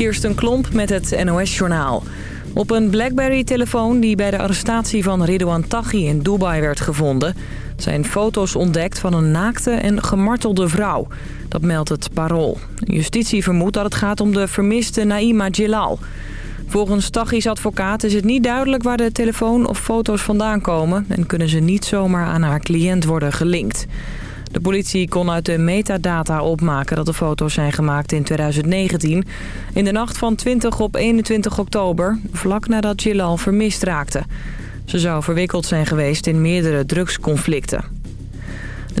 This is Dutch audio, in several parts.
Kirsten Klomp met het NOS-journaal. Op een BlackBerry-telefoon die bij de arrestatie van Ridouan Taghi in Dubai werd gevonden... zijn foto's ontdekt van een naakte en gemartelde vrouw. Dat meldt het Parool. Justitie vermoedt dat het gaat om de vermiste Naima Jilal. Volgens Taghi's advocaat is het niet duidelijk waar de telefoon of foto's vandaan komen... en kunnen ze niet zomaar aan haar cliënt worden gelinkt. De politie kon uit de metadata opmaken dat de foto's zijn gemaakt in 2019... in de nacht van 20 op 21 oktober, vlak nadat Gilal vermist raakte. Ze zou verwikkeld zijn geweest in meerdere drugsconflicten.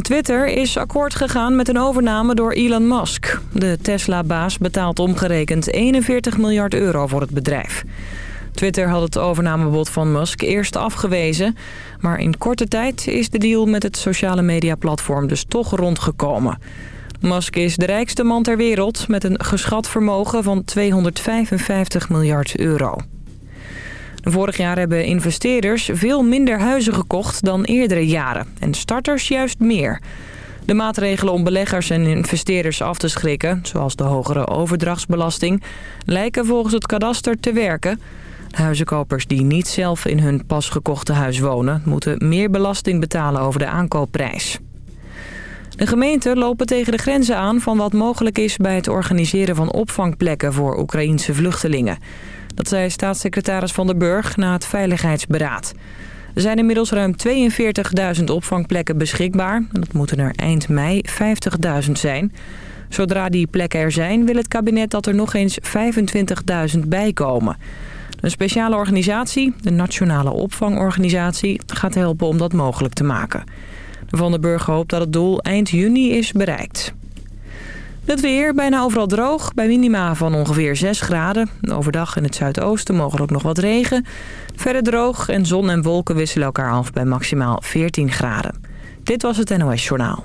Twitter is akkoord gegaan met een overname door Elon Musk. De Tesla-baas betaalt omgerekend 41 miljard euro voor het bedrijf. Twitter had het overnamebod van Musk eerst afgewezen... maar in korte tijd is de deal met het sociale mediaplatform dus toch rondgekomen. Musk is de rijkste man ter wereld met een geschat vermogen van 255 miljard euro. Vorig jaar hebben investeerders veel minder huizen gekocht dan eerdere jaren en starters juist meer. De maatregelen om beleggers en investeerders af te schrikken, zoals de hogere overdrachtsbelasting, lijken volgens het kadaster te werken... Huizenkopers die niet zelf in hun pas gekochte huis wonen... moeten meer belasting betalen over de aankoopprijs. De gemeenten lopen tegen de grenzen aan van wat mogelijk is... bij het organiseren van opvangplekken voor Oekraïense vluchtelingen. Dat zei staatssecretaris Van der Burg na het Veiligheidsberaad. Er zijn inmiddels ruim 42.000 opvangplekken beschikbaar. Dat moeten er eind mei 50.000 zijn. Zodra die plekken er zijn, wil het kabinet dat er nog eens 25.000 bijkomen. Een speciale organisatie, de Nationale Opvangorganisatie, gaat helpen om dat mogelijk te maken. Van den Burg hoopt dat het doel eind juni is bereikt. Het weer bijna overal droog, bij minima van ongeveer 6 graden. Overdag in het zuidoosten mogelijk nog wat regen. Verder droog en zon en wolken wisselen elkaar af bij maximaal 14 graden. Dit was het NOS Journaal.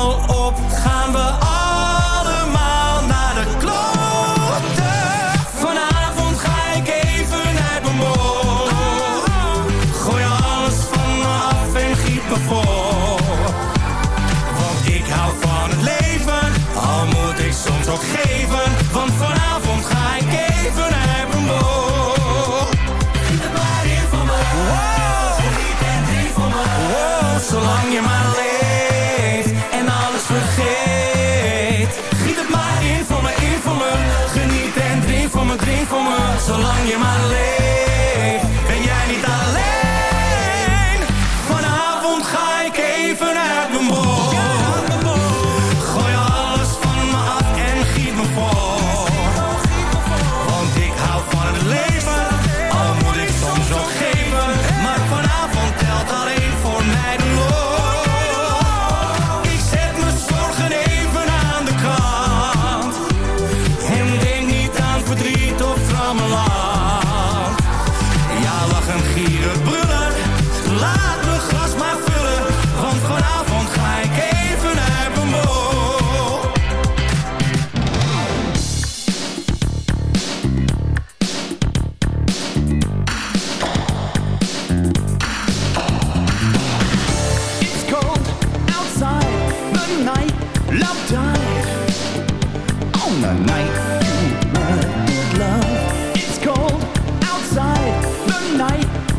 al op? Gaan we allemaal zolang je maar leeft.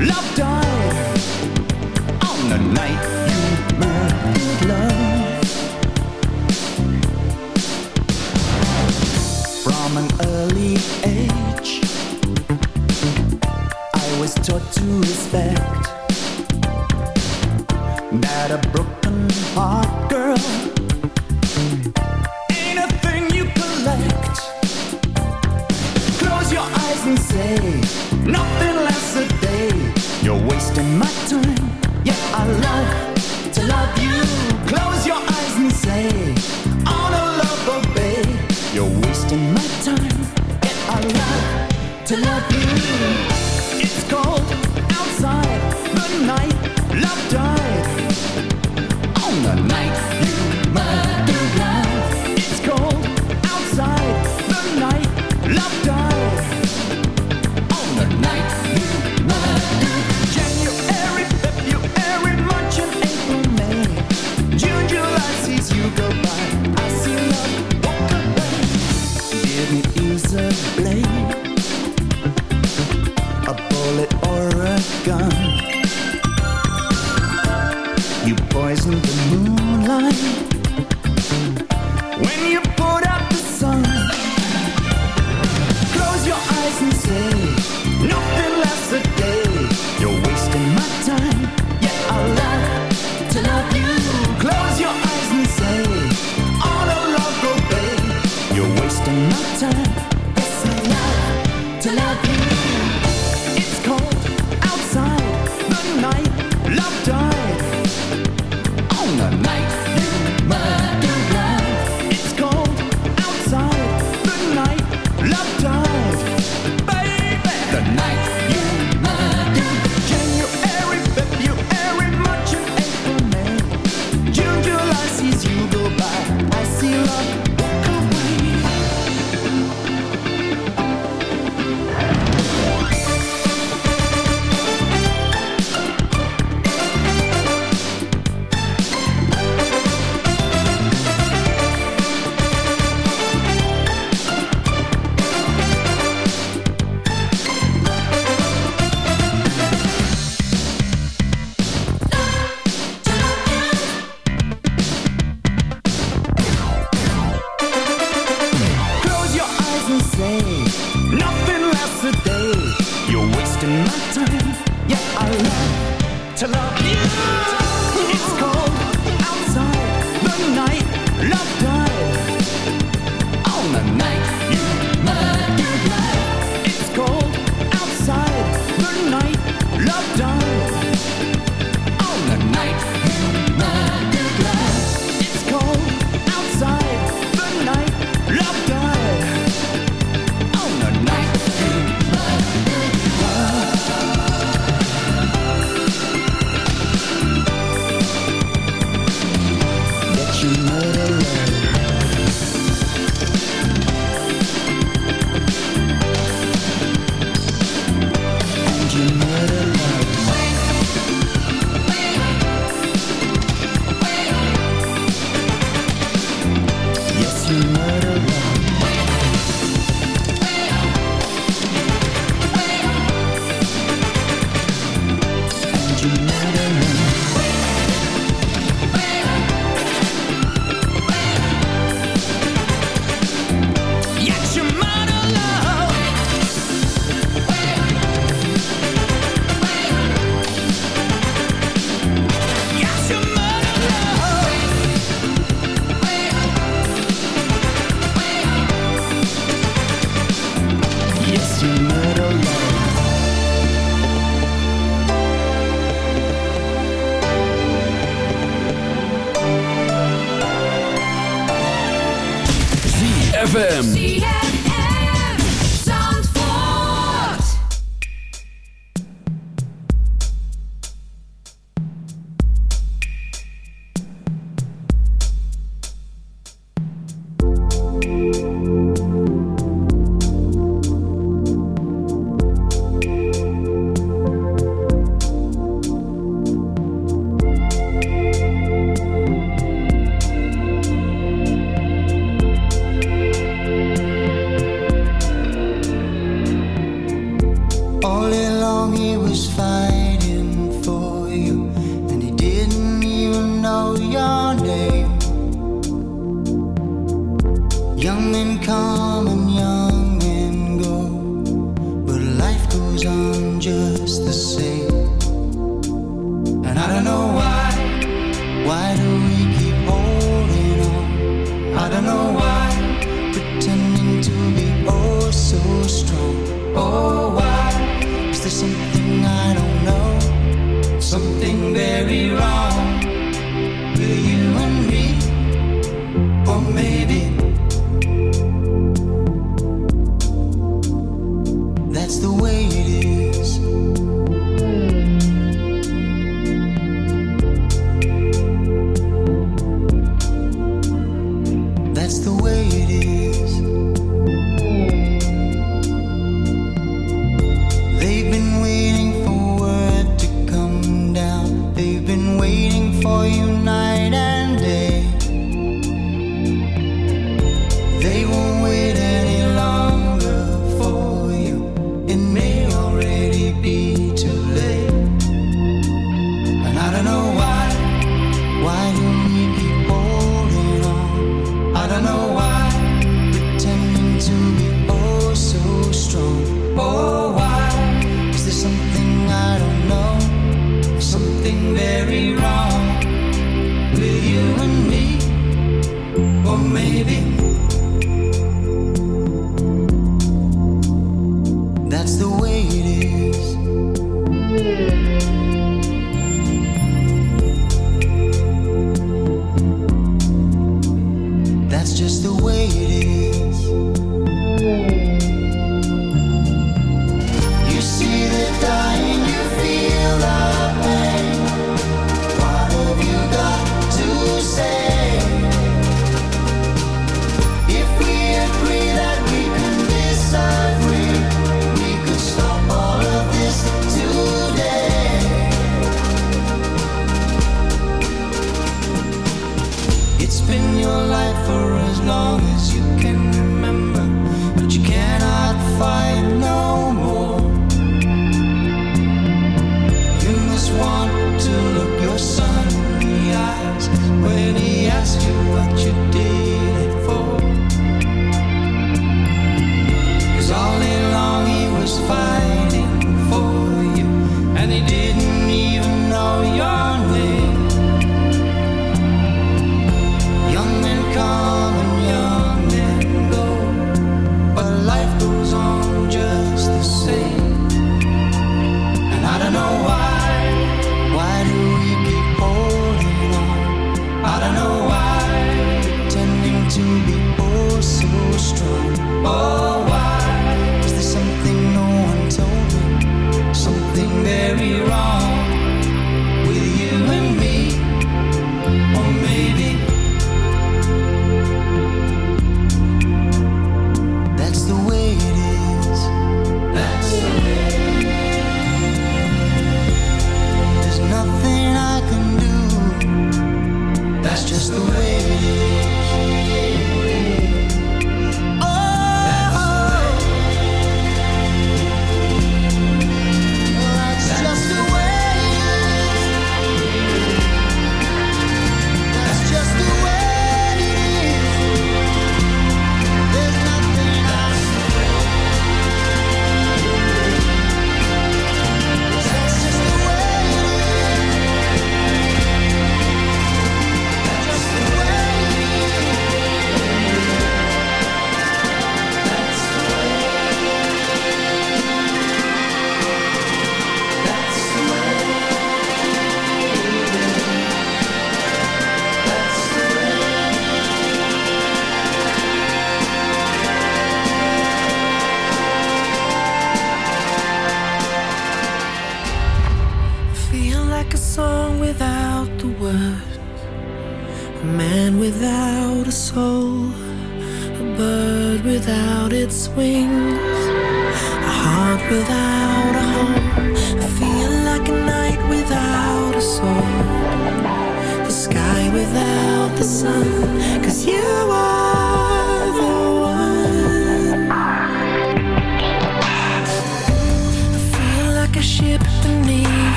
Love died on the night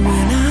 when I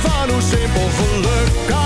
van hoe simpel geluk kan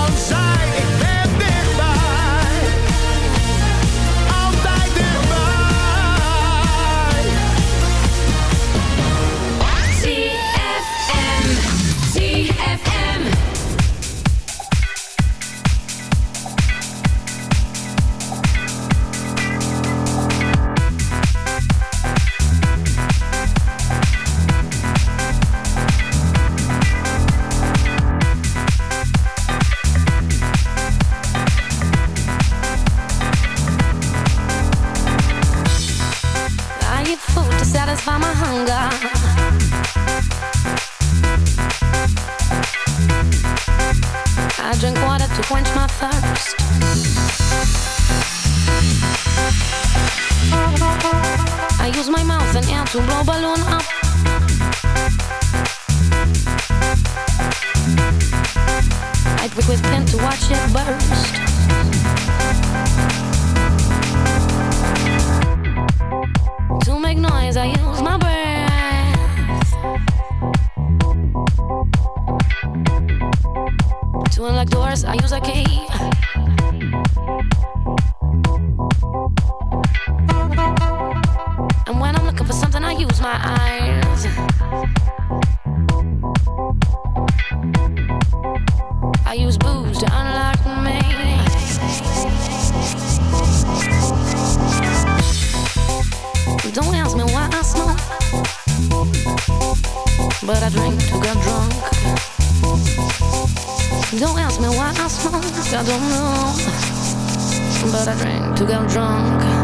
drunk.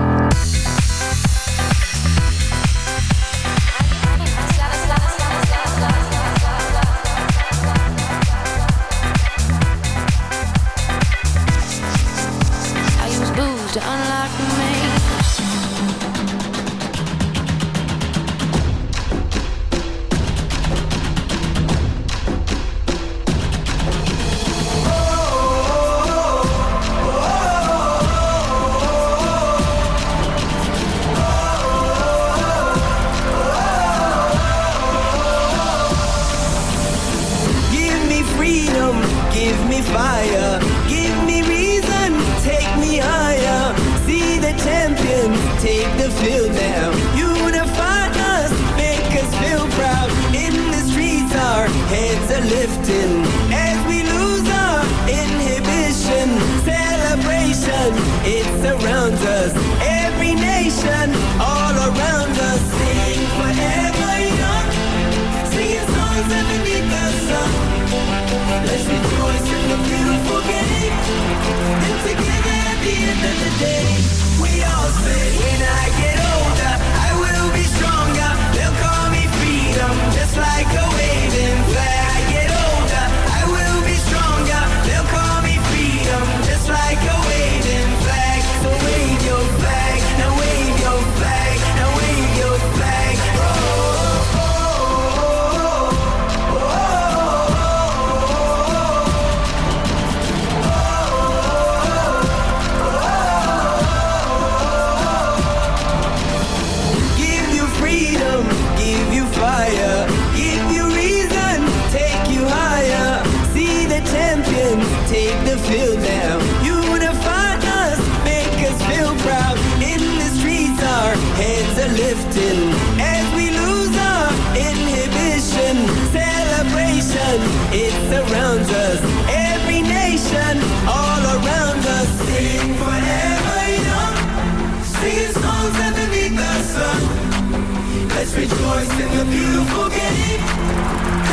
a beautiful game.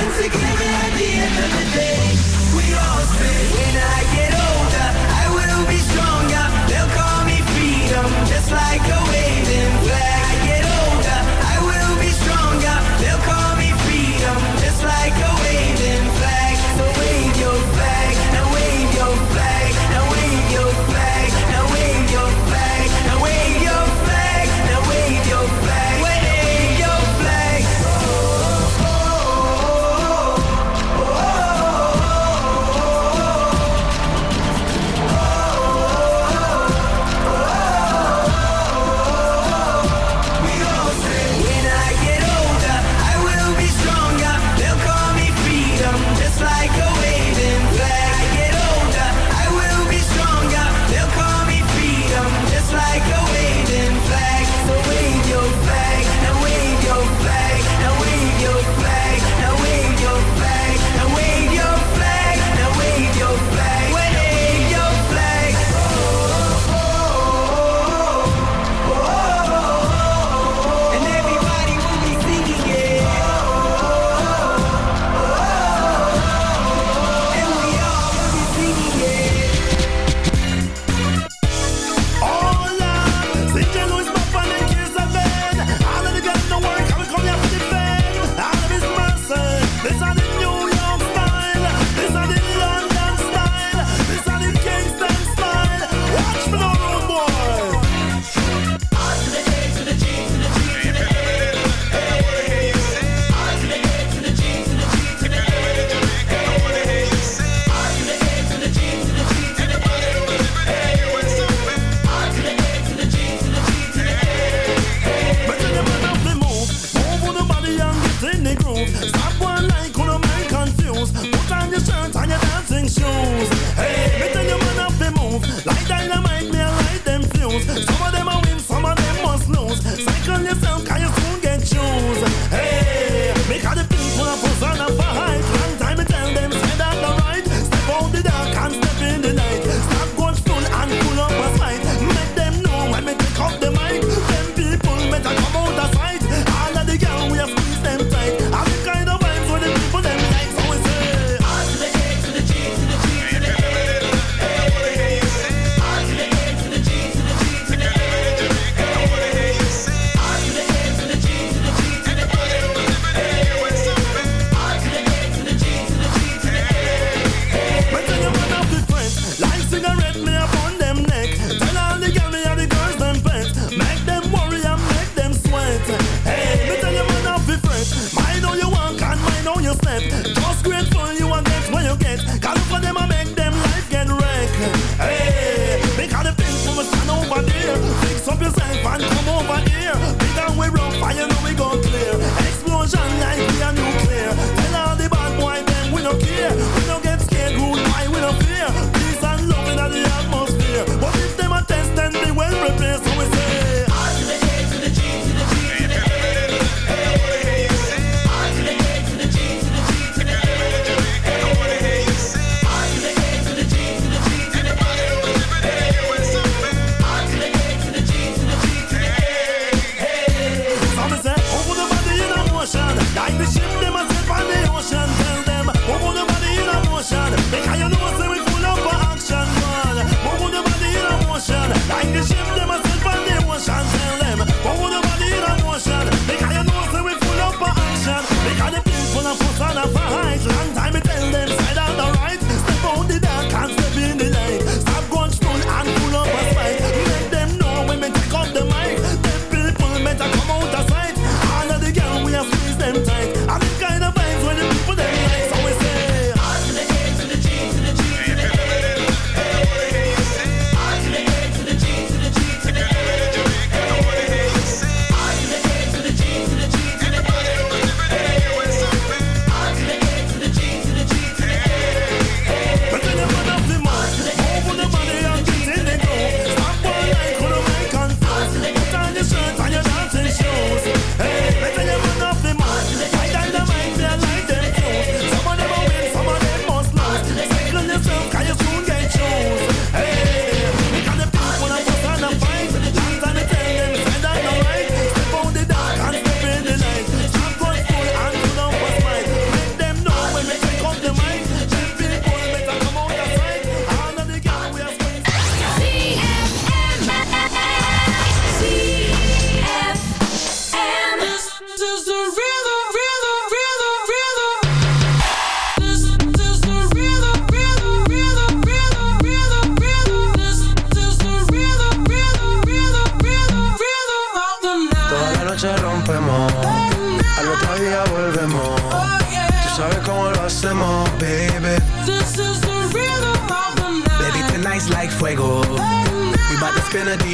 And together at the end of the day, we all when I get older, I will be stronger. They'll call me freedom, just like a go clear. Explosion like we are nuclear. Tell all the bad boy them we no care.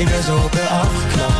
ik ben zo op afgeknapt